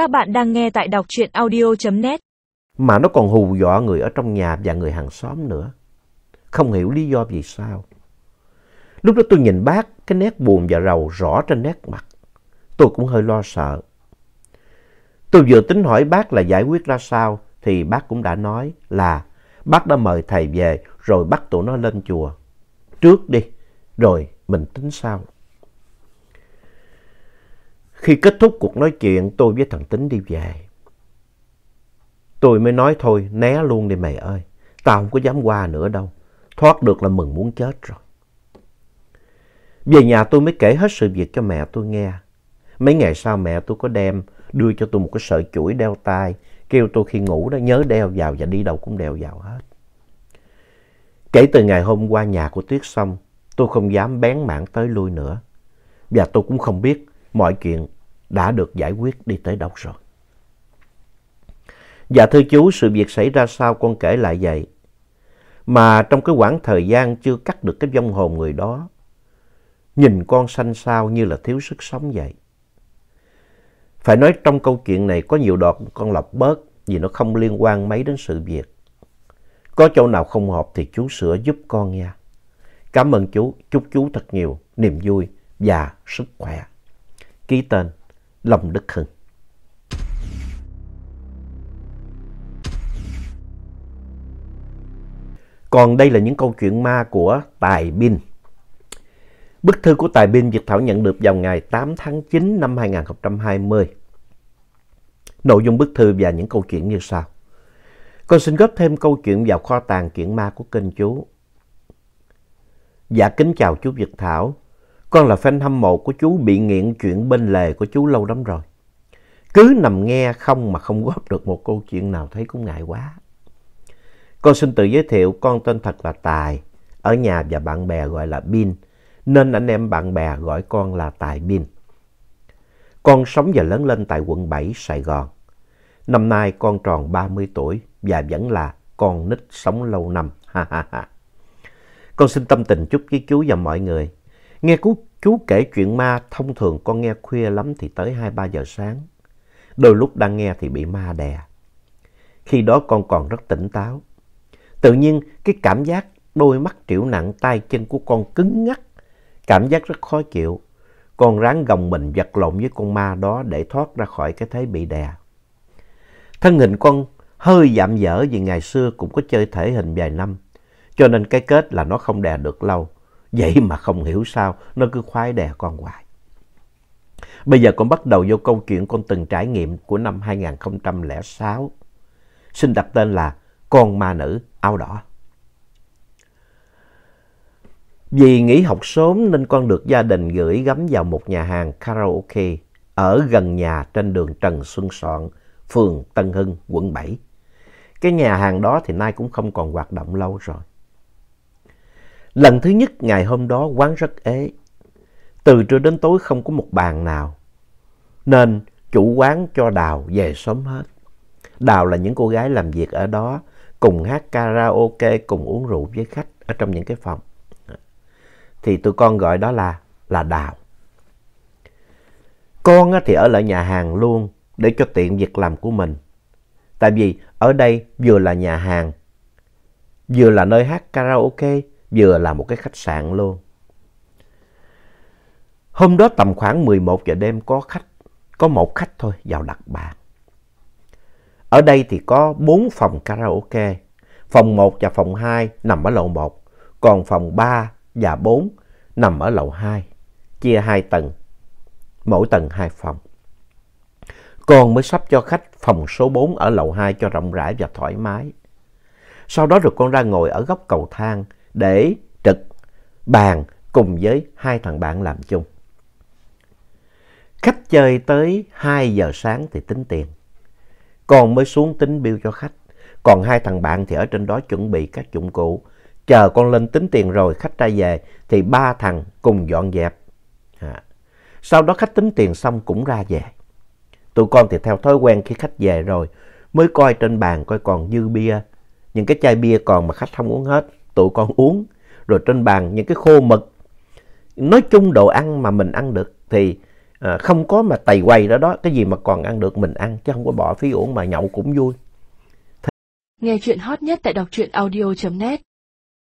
Các bạn đang nghe tại đọc truyện audio.net. Mà nó còn hù dọa người ở trong nhà và người hàng xóm nữa. Không hiểu lý do vì sao. Lúc đó tôi nhìn bác, cái nét buồn và rầu rõ trên nét mặt. Tôi cũng hơi lo sợ. Tôi vừa tính hỏi bác là giải quyết ra sao, thì bác cũng đã nói là bác đã mời thầy về rồi bắt tụi nó lên chùa. Trước đi, rồi mình tính sau. Khi kết thúc cuộc nói chuyện, tôi với thằng Tính đi về. Tôi mới nói thôi, né luôn đi mày ơi. Tao không có dám qua nữa đâu. Thoát được là mừng muốn chết rồi. Về nhà tôi mới kể hết sự việc cho mẹ tôi nghe. Mấy ngày sau mẹ tôi có đem đưa cho tôi một cái sợi chuỗi đeo tay, kêu tôi khi ngủ đó nhớ đeo vào và đi đâu cũng đeo vào hết. Kể từ ngày hôm qua nhà của Tuyết xong, tôi không dám bén mảng tới lui nữa. Và tôi cũng không biết mọi chuyện đã được giải quyết đi tới đâu rồi. Dạ thưa chú, sự việc xảy ra sao con kể lại vậy? Mà trong cái quãng thời gian chưa cắt được cái vong hồn người đó, nhìn con xanh xao như là thiếu sức sống vậy. Phải nói trong câu chuyện này có nhiều đoạn con lọc bớt vì nó không liên quan mấy đến sự việc. Có chỗ nào không hợp thì chú sửa giúp con nha. Cảm ơn chú, chúc chú thật nhiều niềm vui và sức khỏe. Ký tên Long Đức Hưng. Còn đây là những câu chuyện ma của Tài Bin. Bức thư của Tài Bin Việt Thảo nhận được vào ngày 8 tháng 9 năm 2020. Nội dung bức thư và những câu chuyện như sau. Con xin góp thêm câu chuyện vào kho tàng chuyện ma của kênh chú. Dạ kính chào chú Việt Thảo. Con là fan hâm mộ của chú bị nghiện chuyện bên lề của chú lâu lắm rồi. Cứ nằm nghe không mà không góp được một câu chuyện nào thấy cũng ngại quá. Con xin tự giới thiệu con tên thật là Tài. Ở nhà và bạn bè gọi là Bin. Nên anh em bạn bè gọi con là Tài Bin. Con sống và lớn lên tại quận 7, Sài Gòn. Năm nay con tròn 30 tuổi và vẫn là con nít sống lâu năm. Ha ha ha. Con xin tâm tình chúc với chú và mọi người. Nghe chú, chú kể chuyện ma thông thường con nghe khuya lắm thì tới 2-3 giờ sáng. Đôi lúc đang nghe thì bị ma đè. Khi đó con còn rất tỉnh táo. Tự nhiên cái cảm giác đôi mắt triệu nặng tay chân của con cứng ngắc. Cảm giác rất khó chịu. Con ráng gồng mình vật lộn với con ma đó để thoát ra khỏi cái thế bị đè. Thân hình con hơi giảm dở vì ngày xưa cũng có chơi thể hình vài năm. Cho nên cái kết là nó không đè được lâu. Vậy mà không hiểu sao nó cứ khoái đè con hoài. Bây giờ con bắt đầu vô câu chuyện con từng trải nghiệm của năm 2006. Xin đặt tên là Con ma nữ áo đỏ. Vì nghỉ học sớm nên con được gia đình gửi gắm vào một nhà hàng karaoke ở gần nhà trên đường Trần Xuân Soạn, phường Tân Hưng, quận 7. Cái nhà hàng đó thì nay cũng không còn hoạt động lâu rồi. Lần thứ nhất ngày hôm đó quán rất ế. Từ trưa đến tối không có một bàn nào. Nên chủ quán cho Đào về sớm hết. Đào là những cô gái làm việc ở đó cùng hát karaoke, cùng uống rượu với khách ở trong những cái phòng. Thì tụi con gọi đó là, là Đào. Con thì ở lại nhà hàng luôn để cho tiện việc làm của mình. Tại vì ở đây vừa là nhà hàng, vừa là nơi hát karaoke, vừa là một cái khách sạn luôn. Hôm đó tầm khoảng 11 giờ đêm có khách, có một khách thôi vào đặt bàn. Ở đây thì có 4 phòng karaoke. Phòng 1 và phòng 2 nằm ở lầu 1, còn phòng 3 và 4 nằm ở lầu 2, chia 2 tầng, mỗi tầng 2 phòng. Còn mới sắp cho khách phòng số 4 ở lầu 2 cho rộng rãi và thoải mái. Sau đó rồi con ra ngồi ở góc cầu thang để trực bàn cùng với hai thằng bạn làm chung. Khách chơi tới 2 giờ sáng thì tính tiền. Con mới xuống tính bill cho khách. Còn hai thằng bạn thì ở trên đó chuẩn bị các dụng cụ. Chờ con lên tính tiền rồi khách ra về thì ba thằng cùng dọn dẹp. À. Sau đó khách tính tiền xong cũng ra về. Tụi con thì theo thói quen khi khách về rồi mới coi trên bàn coi còn dư bia. Những cái chai bia còn mà khách không uống hết, tụi con uống. Rồi trên bàn những cái khô mực. Nói chung đồ ăn mà mình ăn được thì à, không có mà tày quay đó đó, cái gì mà còn ăn được mình ăn chứ không có bỏ phí uổng mà nhậu cũng vui. Nghe chuyện hot nhất tại đọc truyện audio.net